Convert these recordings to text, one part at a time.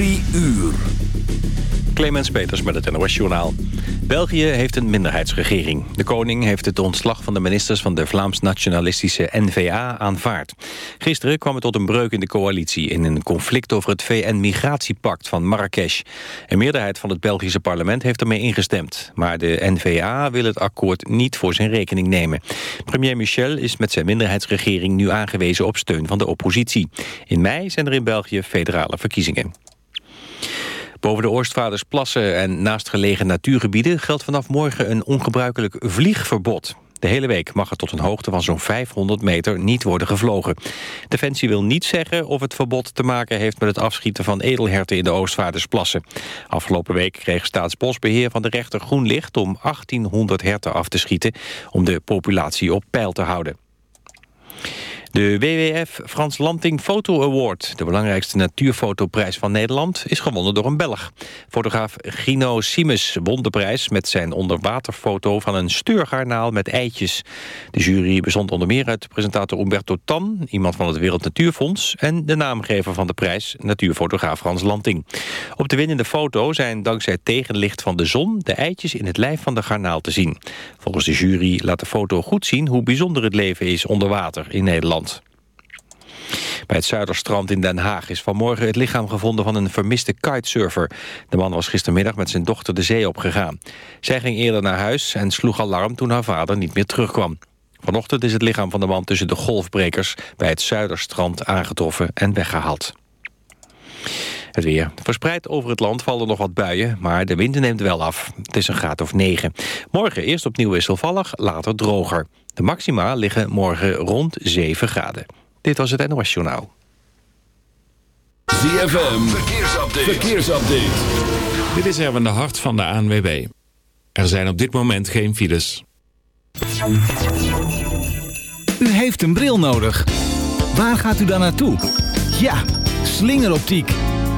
Drie uur. Clemens Peters met het NOS Journaal. België heeft een minderheidsregering. De koning heeft het ontslag van de ministers van de Vlaams-nationalistische N-VA aanvaard. Gisteren kwam het tot een breuk in de coalitie... in een conflict over het VN-migratiepact van Marrakesh. Een meerderheid van het Belgische parlement heeft ermee ingestemd. Maar de N-VA wil het akkoord niet voor zijn rekening nemen. Premier Michel is met zijn minderheidsregering nu aangewezen op steun van de oppositie. In mei zijn er in België federale verkiezingen. Boven de Oostvaardersplassen en naastgelegen natuurgebieden... geldt vanaf morgen een ongebruikelijk vliegverbod. De hele week mag er tot een hoogte van zo'n 500 meter niet worden gevlogen. Defensie wil niet zeggen of het verbod te maken heeft... met het afschieten van edelherten in de Oostvaardersplassen. Afgelopen week kreeg Staatsbosbeheer van de rechter groen licht... om 1800 herten af te schieten om de populatie op peil te houden. De WWF Frans Lanting Foto Award, de belangrijkste natuurfotoprijs van Nederland, is gewonnen door een Belg. Fotograaf Gino Simes won de prijs met zijn onderwaterfoto van een steurgarnaal met eitjes. De jury bestond onder meer uit presentator Umberto Tan, iemand van het Wereld Natuurfonds, en de naamgever van de prijs, natuurfotograaf Frans Lanting. Op de winnende foto zijn dankzij tegenlicht van de zon de eitjes in het lijf van de garnaal te zien. Volgens de jury laat de foto goed zien hoe bijzonder het leven is onder water in Nederland. Bij het Zuiderstrand in Den Haag is vanmorgen het lichaam gevonden van een vermiste kitesurfer. De man was gistermiddag met zijn dochter de zee opgegaan. Zij ging eerder naar huis en sloeg alarm toen haar vader niet meer terugkwam. Vanochtend is het lichaam van de man tussen de golfbrekers bij het Zuiderstrand aangetroffen en weggehaald. Het weer. Verspreid over het land vallen nog wat buien, maar de wind neemt wel af. Het is een graad of 9. Morgen eerst opnieuw wisselvallig, later droger. De maxima liggen morgen rond 7 graden. Dit was het NOS Journaal. ZFM, verkeersupdate. verkeersupdate. Dit is Erwin de Hart van de ANWB. Er zijn op dit moment geen files. U heeft een bril nodig. Waar gaat u dan naartoe? Ja, slingeroptiek.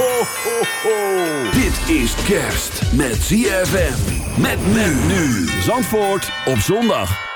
Ho, ho, ho. Dit is kerst met ZFM. Met men nu. Zandvoort op zondag.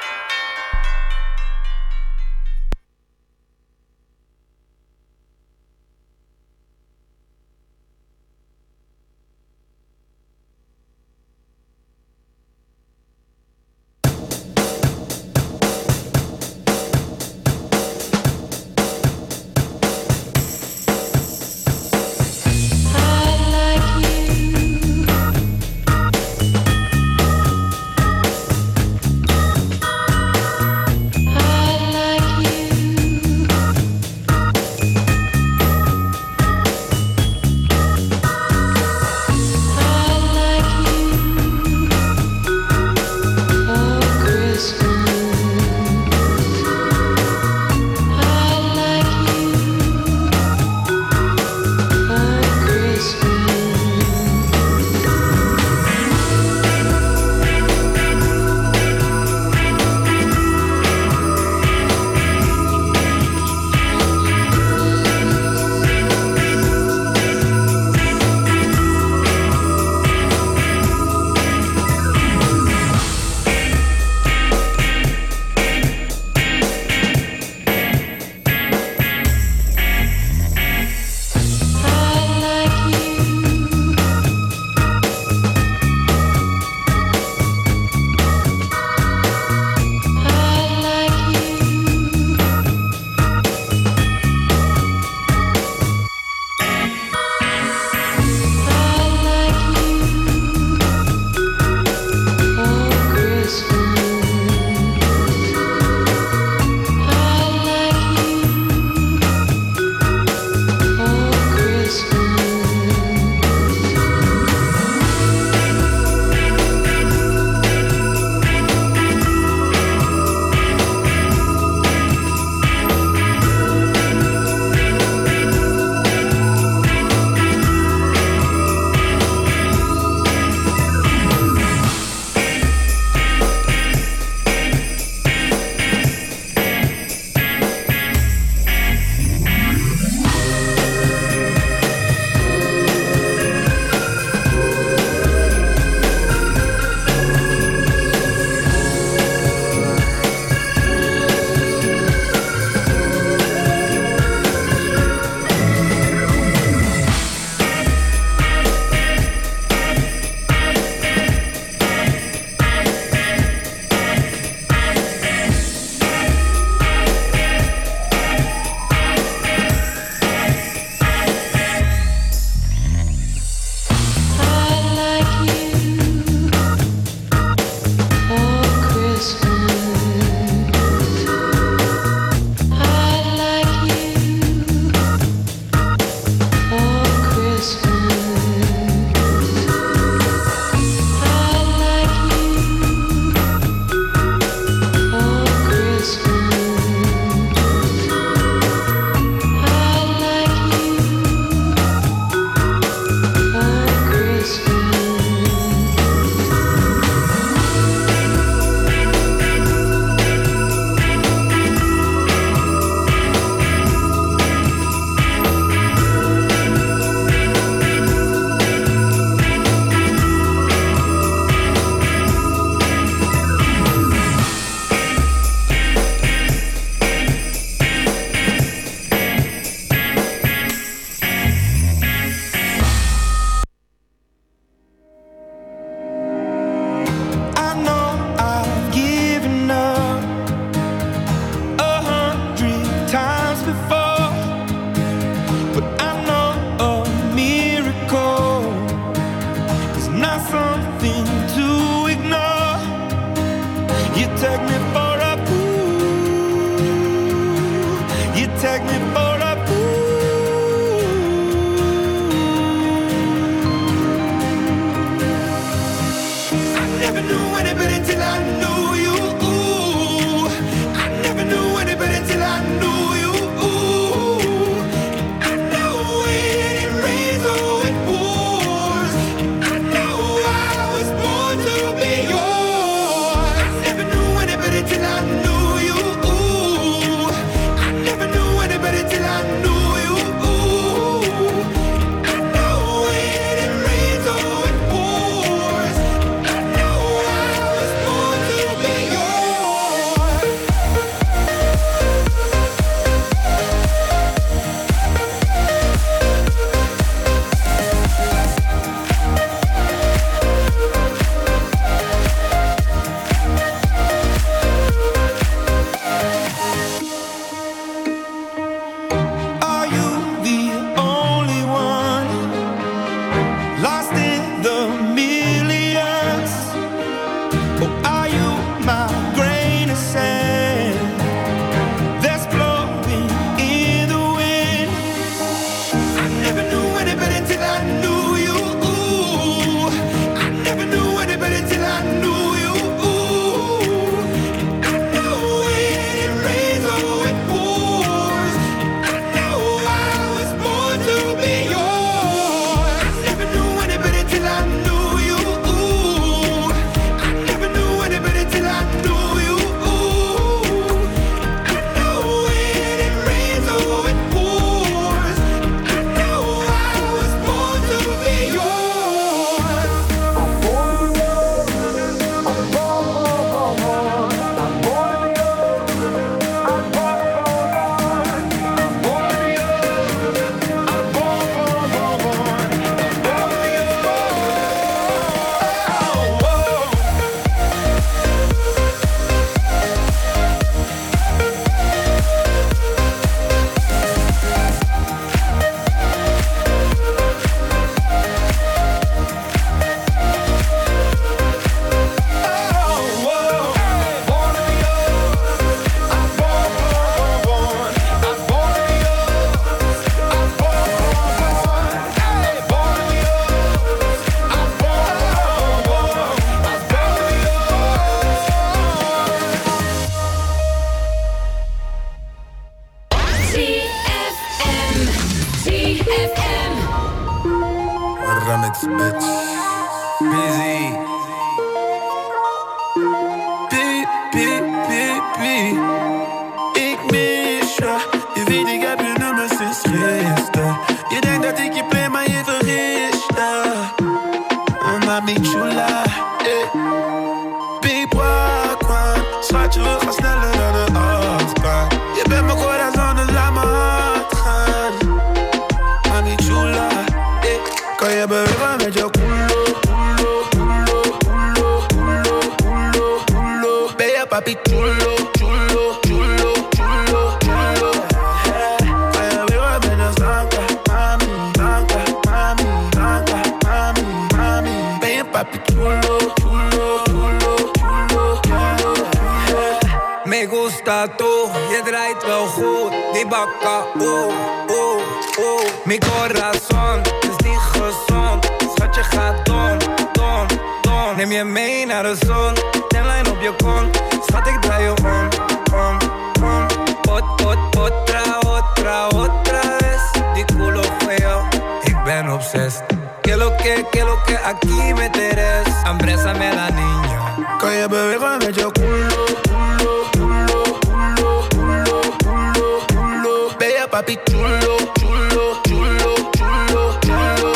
papi chulo, chulo, chulo, chulo, chulo.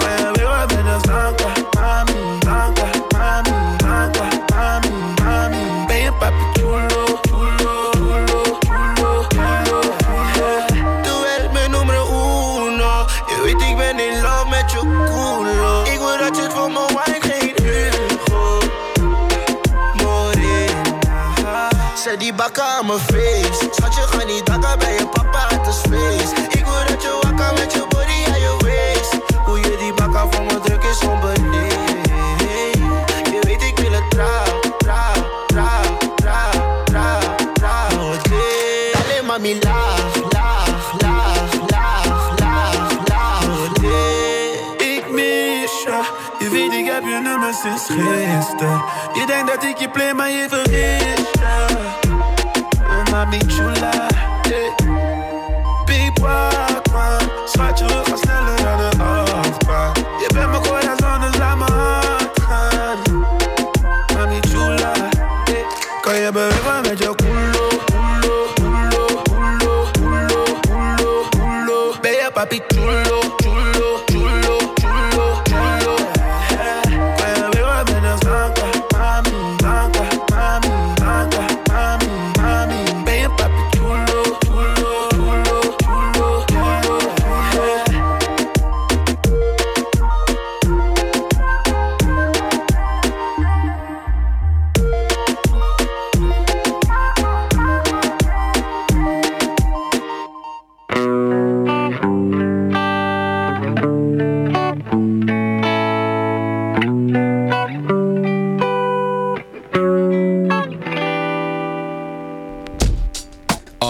Me veo a menos agua, mami, agua, mami, agua, mami, mami. Ven papi chulo, chulo, chulo, chulo, chulo. Tú eres mijn nummer uno. Je weet ik ben in love met je culo. Ik wil dat je voor mijn wijn geen Hugo. Morena. Zet die bakken aan mijn face. je ga niet dakken bij je. think you play my favorite. Yeah. Oh, mommy, true love.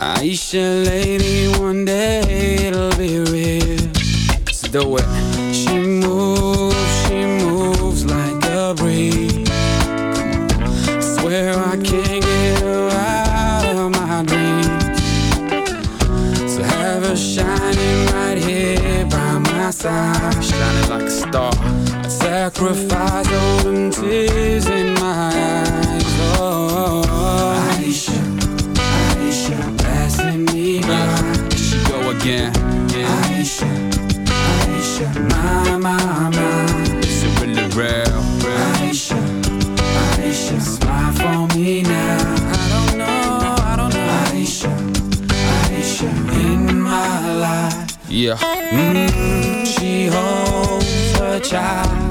Aisha, lady, one day it'll be real. So the way She moves, she moves like a breeze. Swear I can't get her out of my dreams. So have her shining right here by my side. Shining like a star. I'd sacrifice all them tears in my eyes yeah, yeah. Aisha, Aisha, my, my, my. It's a really real, real. Aisha, Aisha, smile for me now. I don't know, I don't know. Aisha, Aisha, in my life. Yeah. Mm, she holds her child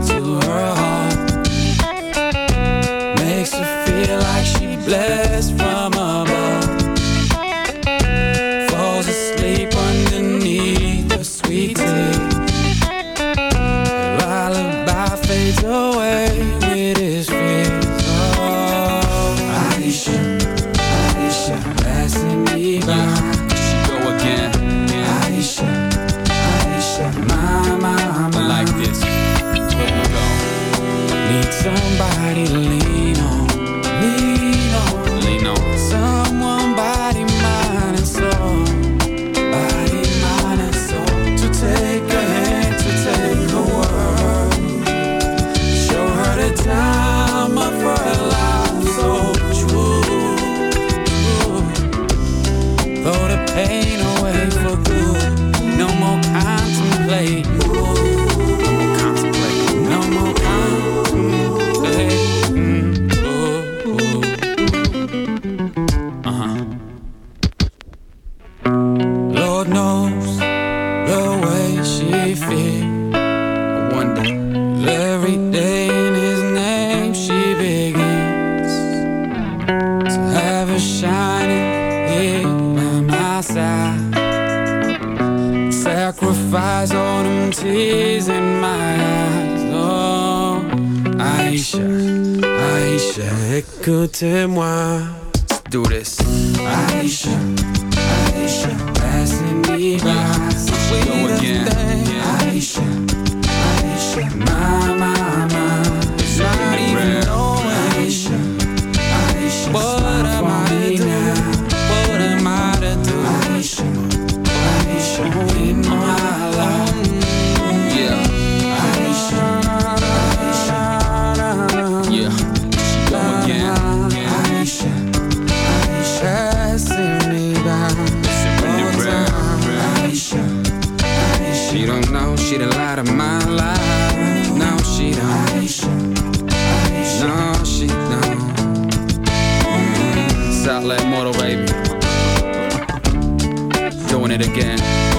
Let mortal baby. Doing it again.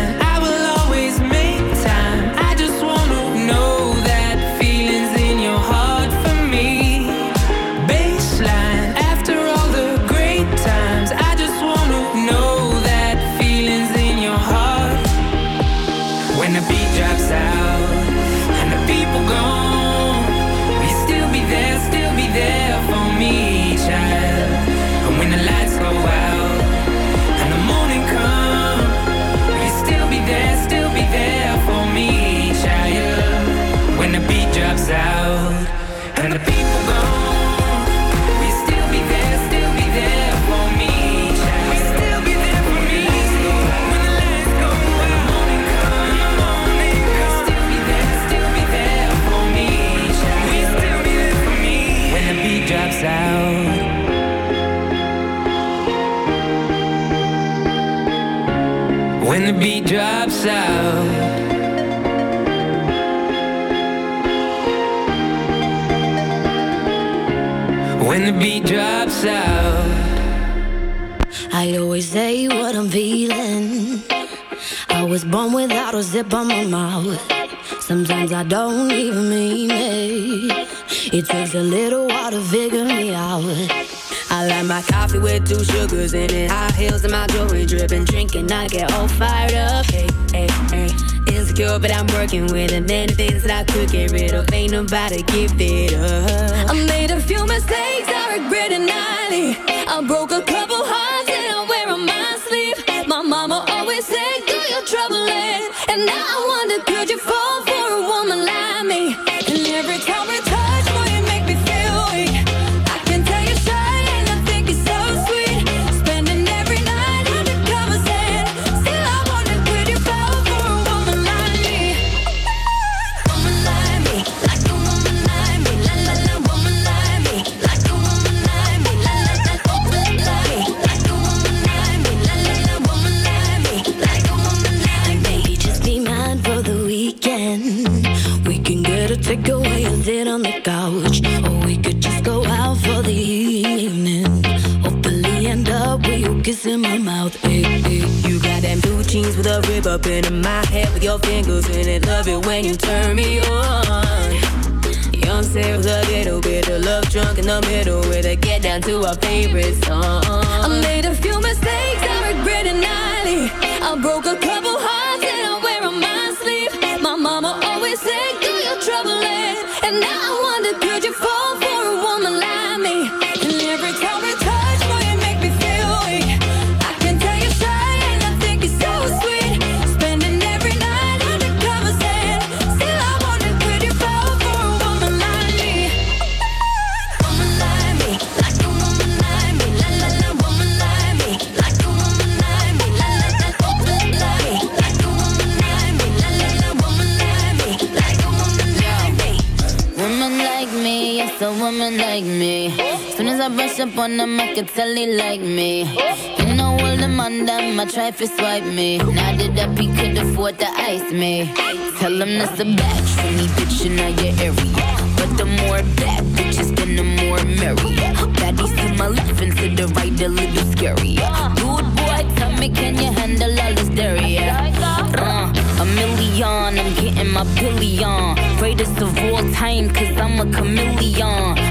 the beat drops out. When the beat drops out. I always say what I'm feeling. I was born without a zip on my mouth. Sometimes I don't even mean it. It takes a little while to figure me out. I like my coffee with two sugars in it. High heels and my jewelry dripping. Drinking, I get all fired up. Hey, hey, hey. Insecure, but I'm working with it. Many things that I could get rid of. Ain't nobody give it up. I made a few mistakes, I regret nightly. I broke a couple hearts and I wear on my sleeve. My mama always said, Do your trouble. And now I wonder, your fingers in it. Love it when you turn me on. Young Sarah with a little bit of love drunk in the middle with a get down to our favorite song. I made a few mistakes, I regret it nightly. I broke a couple hearts and I wear on my sleeve. My mama always said, I brush up on them, I can tell they like me. You know all the man them, I try to swipe me. Now that up, he could afford to ice me. Tell him that's a batch for me, bitch, in your area. But the more bad bitches, then the more merry. Baddies to my left and to the right, a little scary. Good boy, tell me, can you handle all this dairy? Uh, a million, I'm getting my billion. Greatest of all time, cause I'm a chameleon.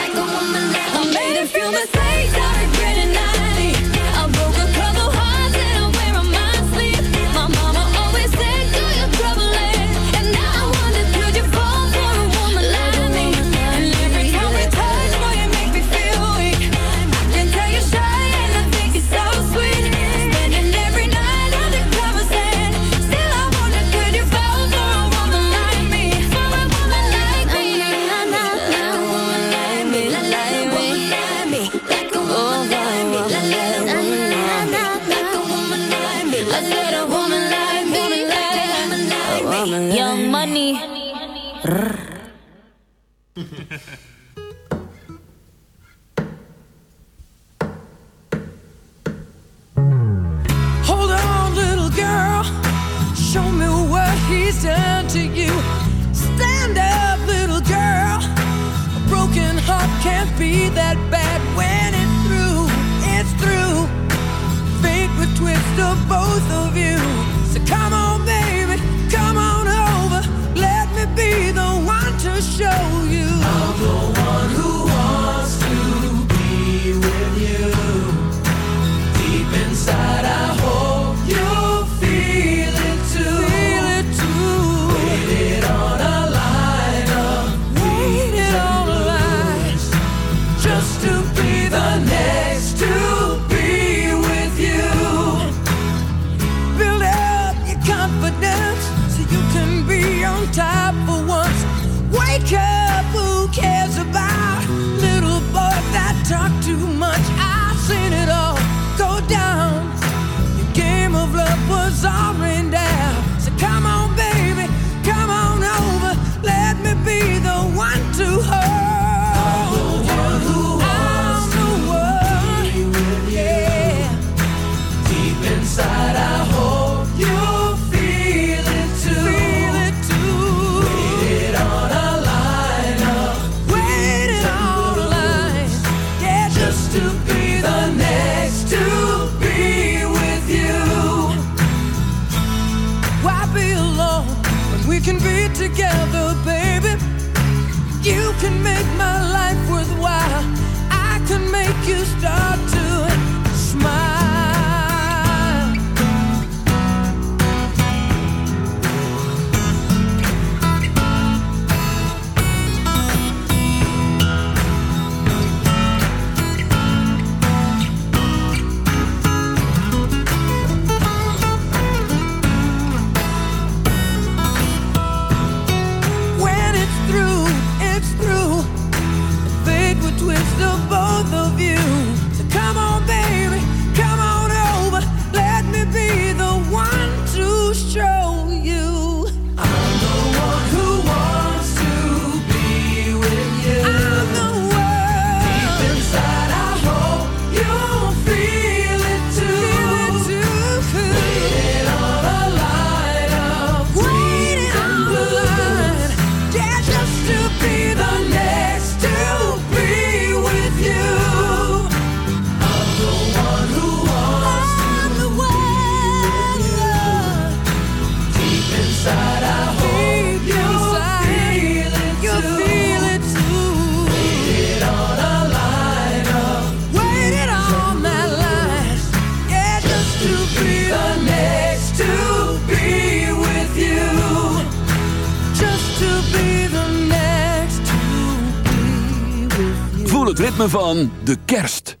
ritme van de kerst.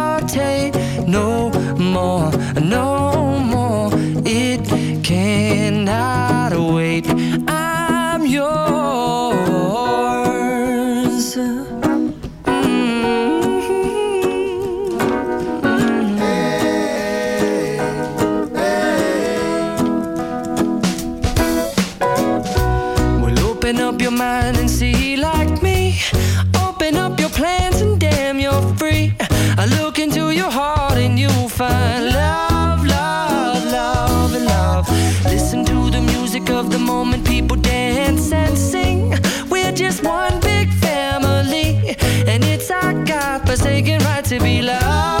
godforsaken right to be loved.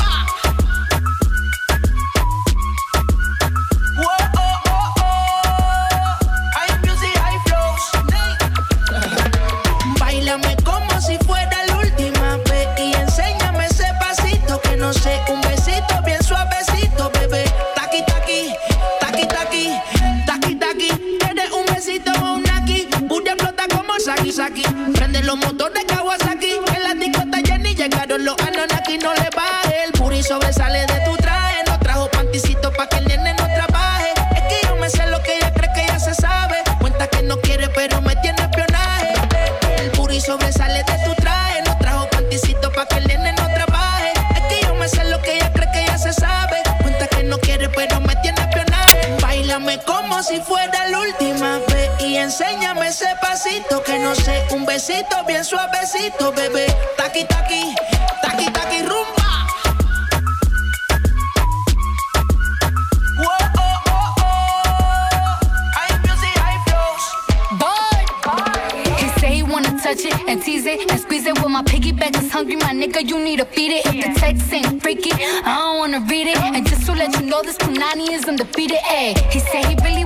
besito, bien suavecito, bebé. Taqui, taqui, taqui, taqui, rumbo. Oh, oh, oh. and tease it and squeeze it. With my piggyback is hungry, my nigga, you need to feed it. If the text ain't freaky, I don't wanna read it. And just to let you know, this Punani is undefeated. Ayy, he said he really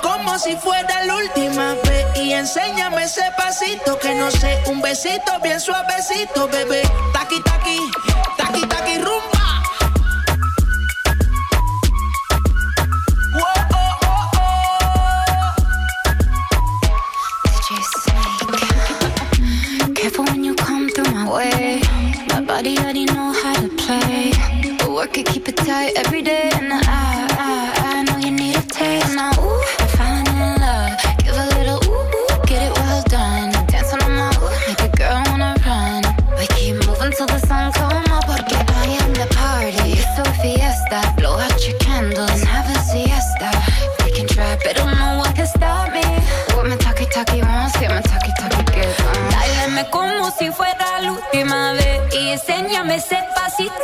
Como si fuera la última vez y enséñame ese pasito que no sé, un besito bien suavecito, bebé. Taqui taqui, taqui taqui rumba. Whoa, oh, oh, Careful when you come through my way. My body already know how to play. But work it, keep it tight every day. And I